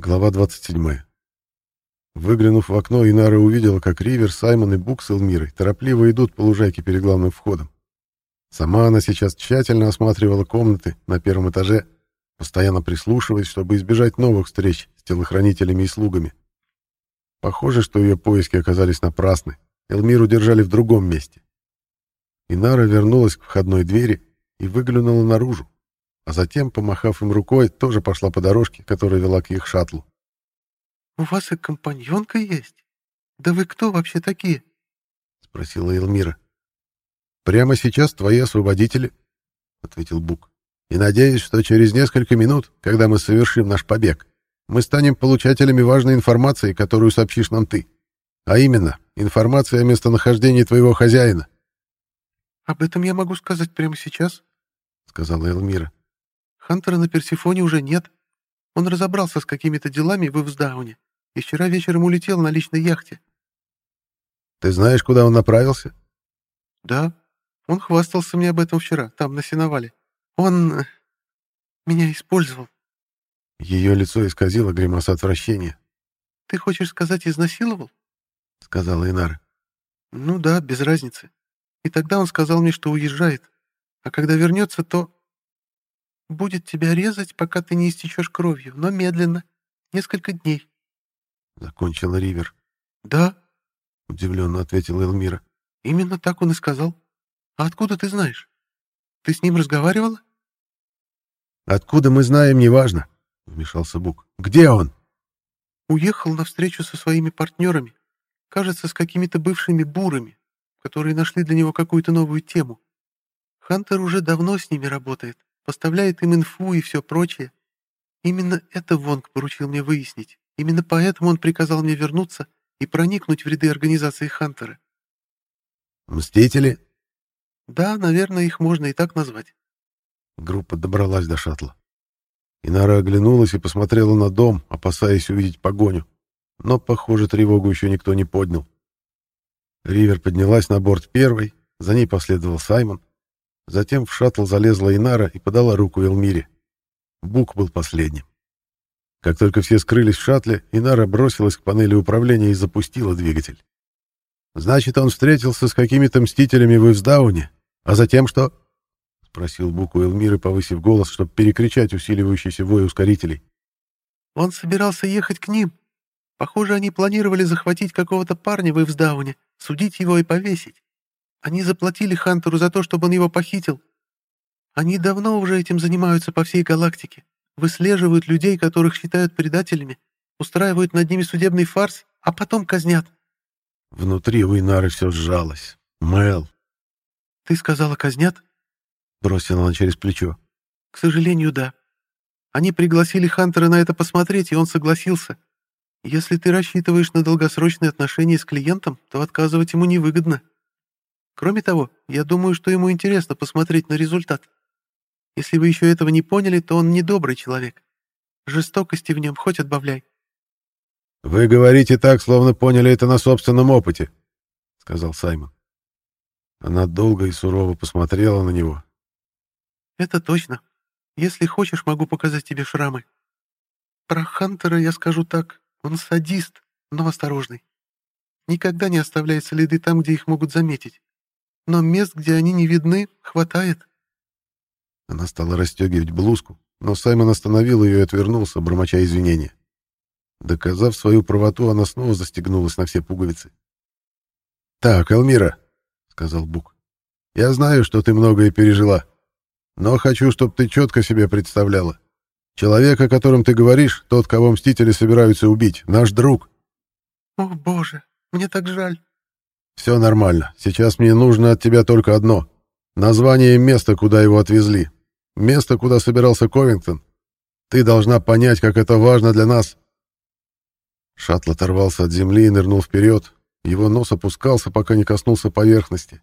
Глава 27. Выглянув в окно, Инара увидела, как Ривер, Саймон и Бук с Элмирой торопливо идут по лужайке перед главным входом. Сама она сейчас тщательно осматривала комнаты на первом этаже, постоянно прислушиваясь, чтобы избежать новых встреч с телохранителями и слугами. Похоже, что ее поиски оказались напрасны. Элмиру держали в другом месте. Инара вернулась к входной двери и выглянула наружу, а затем, помахав им рукой, тоже пошла по дорожке, которая вела к их шаттлу. «У вас и компаньонка есть? Да вы кто вообще такие?» — спросила Элмира. «Прямо сейчас твои освободители», — ответил Бук. «И надеюсь, что через несколько минут, когда мы совершим наш побег, мы станем получателями важной информации, которую сообщишь нам ты. А именно, информация о местонахождении твоего хозяина». «Об этом я могу сказать прямо сейчас», — сказала Элмира. Хантера на Персифоне уже нет. Он разобрался с какими-то делами в Ивсдауне и вчера вечером улетел на личной яхте. Ты знаешь, куда он направился? Да. Он хвастался мне об этом вчера, там, на сеновале. Он... Э, меня использовал. Ее лицо исказило гримаса отвращения. «Ты хочешь сказать, изнасиловал?» — сказала Инара. «Ну да, без разницы. И тогда он сказал мне, что уезжает. А когда вернется, то...» Будет тебя резать, пока ты не истечешь кровью, но медленно. Несколько дней. Закончила Ривер. Да, удивленно ответила Элмира. Именно так он и сказал. А откуда ты знаешь? Ты с ним разговаривала? Откуда мы знаем, неважно, вмешался Бук. Где он? Уехал на встречу со своими партнерами. Кажется, с какими-то бывшими бурами, которые нашли для него какую-то новую тему. Хантер уже давно с ними работает поставляет им инфу и все прочее. Именно это Вонг поручил мне выяснить. Именно поэтому он приказал мне вернуться и проникнуть в ряды организации Хантера. «Мстители?» «Да, наверное, их можно и так назвать». Группа добралась до шаттла. Инара оглянулась и посмотрела на дом, опасаясь увидеть погоню. Но, похоже, тревогу еще никто не поднял. Ривер поднялась на борт первой, за ней последовал Саймон. Затем в шаттл залезла Инара и подала руку Элмире. Бук был последним. Как только все скрылись в шаттле, Инара бросилась к панели управления и запустила двигатель. «Значит, он встретился с какими-то мстителями в Ивсдауне? А затем что?» — спросил Бук у Элмиры, повысив голос, чтобы перекричать усиливающийся вой ускорителей. «Он собирался ехать к ним. Похоже, они планировали захватить какого-то парня в Ивсдауне, судить его и повесить. Они заплатили Хантеру за то, чтобы он его похитил. Они давно уже этим занимаются по всей галактике. Выслеживают людей, которых считают предателями, устраивают над ними судебный фарс, а потом казнят. Внутри у Инары все сжалось. Мэл. «Ты сказала, казнят?» Бросила она через плечо. «К сожалению, да. Они пригласили Хантера на это посмотреть, и он согласился. Если ты рассчитываешь на долгосрочные отношения с клиентом, то отказывать ему невыгодно». Кроме того, я думаю, что ему интересно посмотреть на результат. Если вы еще этого не поняли, то он недобрый человек. Жестокости в нем хоть отбавляй. «Вы говорите так, словно поняли это на собственном опыте», — сказал Саймон. Она долго и сурово посмотрела на него. «Это точно. Если хочешь, могу показать тебе шрамы. Про Хантера я скажу так. Он садист, но осторожный. Никогда не оставляет следы там, где их могут заметить но мест, где они не видны, хватает. Она стала расстегивать блузку, но Саймон остановил ее и отвернулся, бормоча извинения. Доказав свою правоту, она снова застегнулась на все пуговицы. «Так, Элмира», — сказал Бук, — «я знаю, что ты многое пережила, но хочу, чтобы ты четко себе представляла. Человек, о котором ты говоришь, тот, кого Мстители собираются убить, наш друг». «О, Боже, мне так жаль». «Все нормально. Сейчас мне нужно от тебя только одно. Название места, куда его отвезли. Место, куда собирался Ковингтон. Ты должна понять, как это важно для нас». Шаттл оторвался от земли и нырнул вперед. Его нос опускался, пока не коснулся поверхности.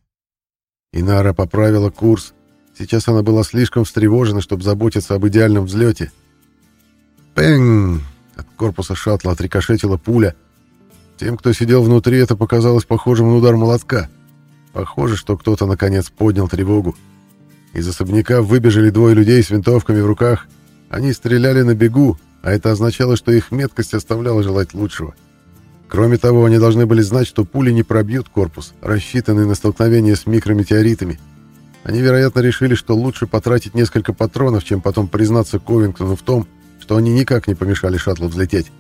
Инара поправила курс. Сейчас она была слишком встревожена, чтобы заботиться об идеальном взлете. Пэнг! От корпуса шаттла отрикошетила пуля — тем, кто сидел внутри, это показалось похожим на удар молотка. Похоже, что кто-то наконец поднял тревогу. Из особняка выбежали двое людей с винтовками в руках. Они стреляли на бегу, а это означало, что их меткость оставляла желать лучшего. Кроме того, они должны были знать, что пули не пробьют корпус, рассчитанный на столкновение с микрометеоритами. Они, вероятно, решили, что лучше потратить несколько патронов, чем потом признаться Ковингтону в том, что они никак не помешали шаттлу взлететь.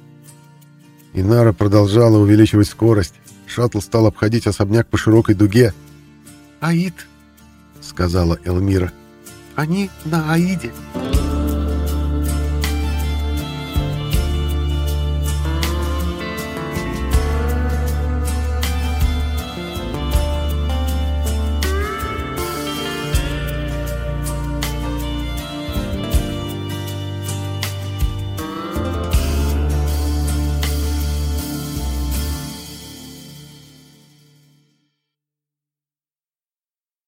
Инара продолжала увеличивать скорость. Шаттл стал обходить особняк по широкой дуге. «Аид», — сказала Элмира. «Они на Аиде».